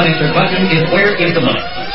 unanswered question is where is the money?